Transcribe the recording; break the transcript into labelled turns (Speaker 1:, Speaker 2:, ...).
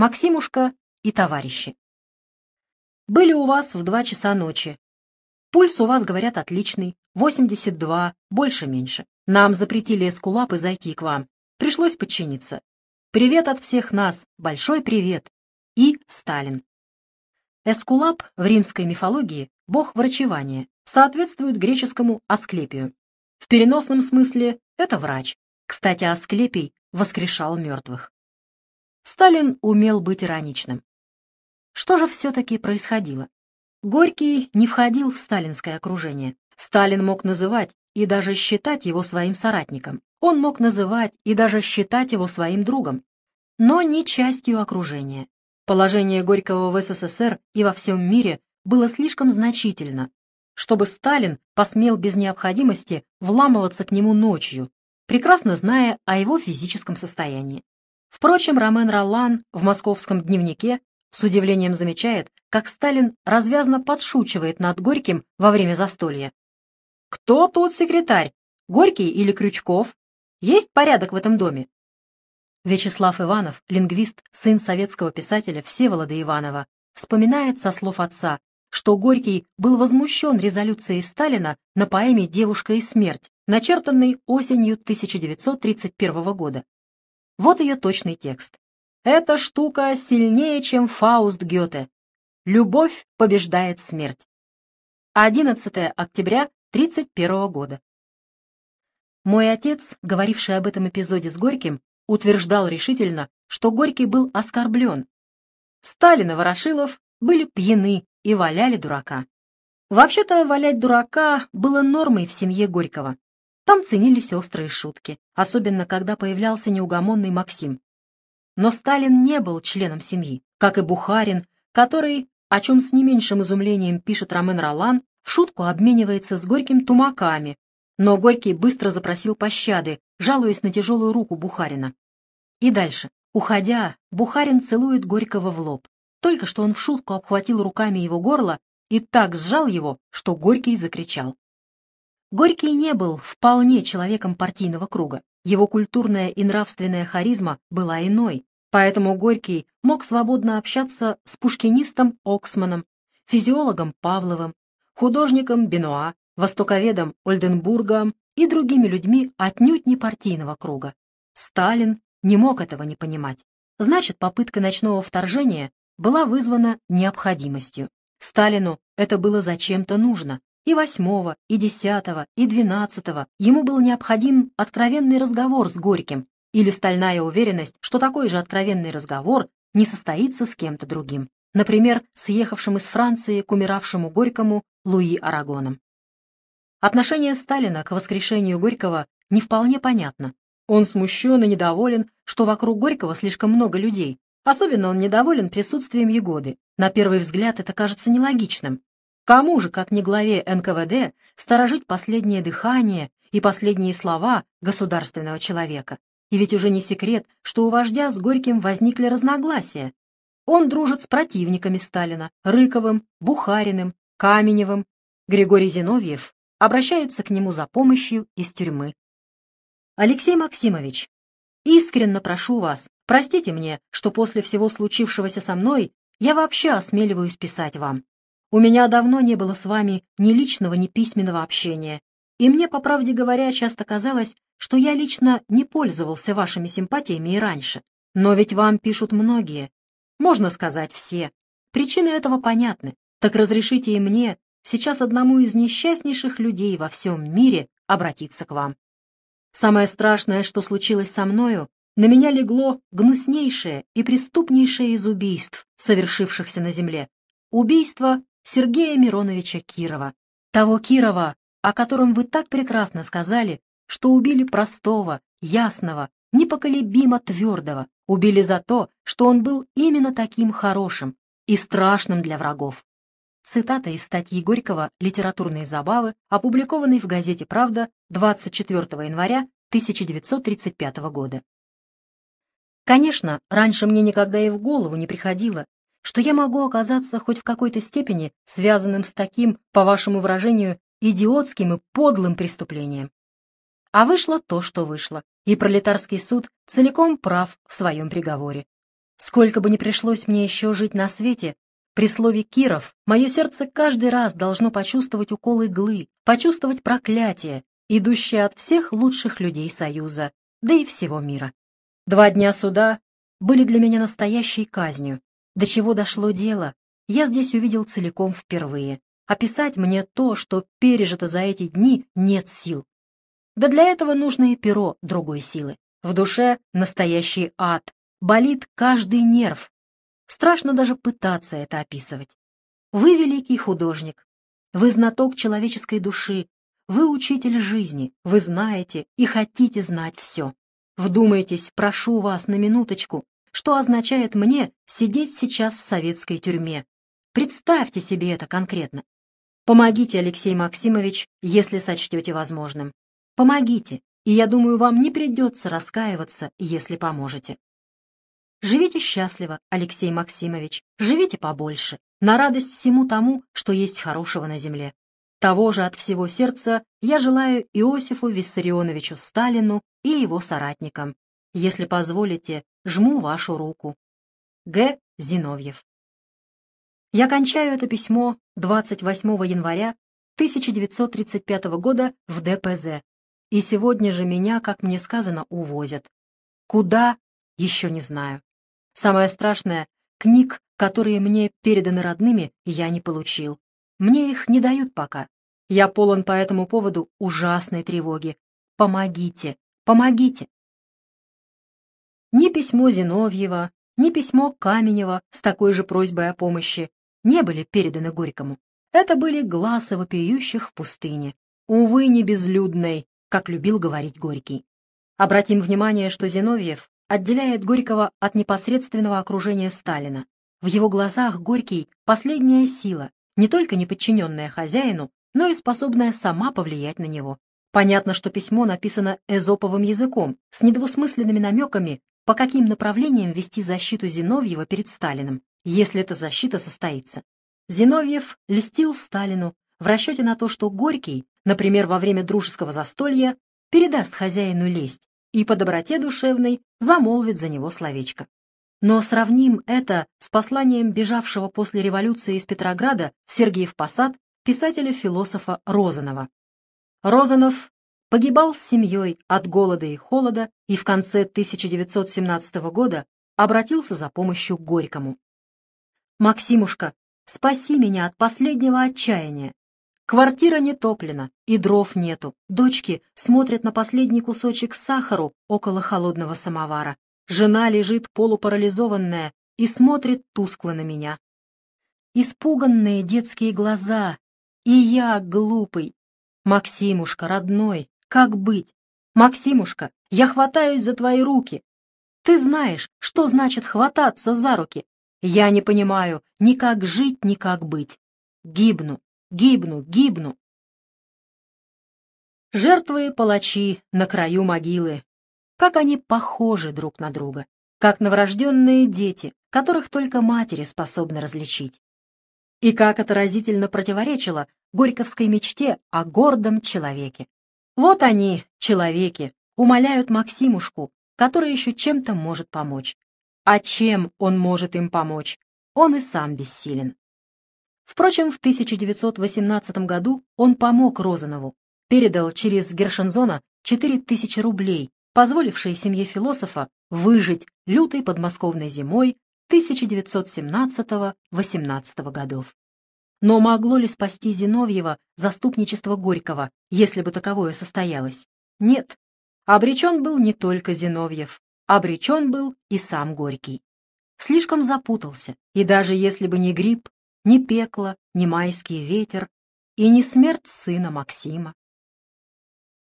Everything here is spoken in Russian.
Speaker 1: Максимушка и товарищи. Были у вас в два часа ночи. Пульс у вас, говорят, отличный, 82, больше-меньше. Нам запретили эскулапы зайти к вам. Пришлось подчиниться. Привет от всех нас, большой привет. И Сталин. Эскулап в римской мифологии — бог врачевания, соответствует греческому Асклепию. В переносном смысле это врач. Кстати, Асклепий воскрешал мертвых. Сталин умел быть ироничным. Что же все-таки происходило? Горький не входил в сталинское окружение. Сталин мог называть и даже считать его своим соратником. Он мог называть и даже считать его своим другом, но не частью окружения. Положение Горького в СССР и во всем мире было слишком значительно, чтобы Сталин посмел без необходимости вламываться к нему ночью, прекрасно зная о его физическом состоянии. Впрочем, Ромен Роллан в московском дневнике с удивлением замечает, как Сталин развязно подшучивает над Горьким во время застолья. «Кто тут секретарь? Горький или Крючков? Есть порядок в этом доме?» Вячеслав Иванов, лингвист, сын советского писателя Всеволода Иванова, вспоминает со слов отца, что Горький был возмущен резолюцией Сталина на поэме «Девушка и смерть», начертанной осенью 1931 года. Вот ее точный текст. «Эта штука сильнее, чем Фауст Гёте. Любовь побеждает смерть». 11 октября 1931 года. Мой отец, говоривший об этом эпизоде с Горьким, утверждал решительно, что Горький был оскорблен. Сталин и Ворошилов были пьяны и валяли дурака. Вообще-то валять дурака было нормой в семье Горького. Там ценились острые шутки, особенно когда появлялся неугомонный Максим. Но Сталин не был членом семьи, как и Бухарин, который, о чем с не меньшим изумлением пишет Ромен Ролан, в шутку обменивается с Горьким тумаками, но Горький быстро запросил пощады, жалуясь на тяжелую руку Бухарина. И дальше. Уходя, Бухарин целует Горького в лоб. Только что он в шутку обхватил руками его горло и так сжал его, что Горький закричал. Горький не был вполне человеком партийного круга. Его культурная и нравственная харизма была иной, поэтому Горький мог свободно общаться с пушкинистом Оксманом, физиологом Павловым, художником Бенуа, востоковедом Ольденбургом и другими людьми отнюдь не партийного круга. Сталин не мог этого не понимать. Значит, попытка ночного вторжения была вызвана необходимостью. Сталину это было зачем-то нужно. И восьмого, и десятого, и двенадцатого ему был необходим откровенный разговор с Горьким или стальная уверенность, что такой же откровенный разговор не состоится с кем-то другим. Например, с ехавшим из Франции к умиравшему Горькому Луи Арагоном. Отношение Сталина к воскрешению Горького не вполне понятно. Он смущен и недоволен, что вокруг Горького слишком много людей. Особенно он недоволен присутствием Егоды. На первый взгляд это кажется нелогичным. Кому же, как не главе НКВД, сторожить последнее дыхание и последние слова государственного человека? И ведь уже не секрет, что у вождя с Горьким возникли разногласия. Он дружит с противниками Сталина, Рыковым, Бухариным, Каменевым. Григорий Зиновьев обращается к нему за помощью из тюрьмы. Алексей Максимович, искренне прошу вас, простите мне, что после всего случившегося со мной я вообще осмеливаюсь писать вам. У меня давно не было с вами ни личного, ни письменного общения, и мне, по правде говоря, часто казалось, что я лично не пользовался вашими симпатиями и раньше. Но ведь вам пишут многие, можно сказать, все. Причины этого понятны. Так разрешите и мне, сейчас одному из несчастнейших людей во всем мире, обратиться к вам. Самое страшное, что случилось со мною, на меня легло гнуснейшее и преступнейшее из убийств, совершившихся на земле. Убийство Сергея Мироновича Кирова. Того Кирова, о котором вы так прекрасно сказали, что убили простого, ясного, непоколебимо твердого, убили за то, что он был именно таким хорошим и страшным для врагов. Цитата из статьи Горького «Литературные забавы», опубликованной в газете «Правда» 24 января 1935 года. Конечно, раньше мне никогда и в голову не приходило, что я могу оказаться хоть в какой-то степени связанным с таким, по вашему выражению, идиотским и подлым преступлением. А вышло то, что вышло, и пролетарский суд целиком прав в своем приговоре. Сколько бы ни пришлось мне еще жить на свете, при слове «Киров» мое сердце каждый раз должно почувствовать укол иглы, почувствовать проклятие, идущее от всех лучших людей Союза, да и всего мира. Два дня суда были для меня настоящей казнью. До чего дошло дело, я здесь увидел целиком впервые. Описать мне то, что пережито за эти дни, нет сил. Да для этого нужно и перо другой силы. В душе настоящий ад, болит каждый нерв. Страшно даже пытаться это описывать. Вы великий художник, вы знаток человеческой души, вы учитель жизни, вы знаете и хотите знать все. Вдумайтесь, прошу вас на минуточку, что означает мне сидеть сейчас в советской тюрьме. Представьте себе это конкретно. Помогите, Алексей Максимович, если сочтете возможным. Помогите, и я думаю, вам не придется раскаиваться, если поможете. Живите счастливо, Алексей Максимович, живите побольше, на радость всему тому, что есть хорошего на земле. Того же от всего сердца я желаю Иосифу Виссарионовичу Сталину и его соратникам. Если позволите, жму вашу руку. Г. Зиновьев. Я кончаю это письмо 28 января 1935 года в ДПЗ, и сегодня же меня, как мне сказано, увозят. Куда, еще не знаю. Самое страшное, книг, которые мне переданы родными, я не получил. Мне их не дают пока. Я полон по этому поводу ужасной тревоги. Помогите, помогите. Ни письмо Зиновьева, ни письмо Каменева с такой же просьбой о помощи не были переданы Горькому. Это были глазы вопиющих в пустыне. Увы, не безлюдной, как любил говорить Горький. Обратим внимание, что Зиновьев отделяет Горького от непосредственного окружения Сталина. В его глазах Горький — последняя сила, не только не подчиненная хозяину, но и способная сама повлиять на него. Понятно, что письмо написано эзоповым языком, с недвусмысленными намеками, по каким направлениям вести защиту Зиновьева перед Сталиным если эта защита состоится. Зиновьев льстил Сталину в расчете на то, что Горький, например, во время дружеского застолья, передаст хозяину лесть и по доброте душевной замолвит за него словечко. Но сравним это с посланием бежавшего после революции из Петрограда в Сергиев Посад писателя-философа Розанова. Розанов погибал с семьей от голода и холода и в конце 1917 года обратился за помощью к Горькому. «Максимушка, спаси меня от последнего отчаяния. Квартира не топлена, и дров нету. Дочки смотрят на последний кусочек сахару около холодного самовара. Жена лежит полупарализованная и смотрит тускло на меня. Испуганные детские глаза. И я глупый. Максимушка, родной, как быть? Максимушка, я хватаюсь за твои руки. Ты знаешь, что значит хвататься за руки. Я не понимаю ни как жить, ни как быть. Гибну, гибну, гибну. Жертвы и палачи на краю могилы. Как они похожи друг на друга. Как новорожденные дети, которых только матери способны различить. И как это разительно противоречило горьковской мечте о гордом человеке. Вот они, человеки, умоляют Максимушку, который еще чем-то может помочь. А чем он может им помочь? Он и сам бессилен. Впрочем, в 1918 году он помог Розанову, передал через Гершензона 4000 рублей, позволившие семье философа выжить лютой подмосковной зимой 1917-18 годов. Но могло ли спасти Зиновьева заступничество Горького, если бы таковое состоялось? Нет. Обречен был не только Зиновьев, обречен был и сам Горький. Слишком запутался, и даже если бы не грипп, ни пекло, ни майский ветер и не смерть сына Максима,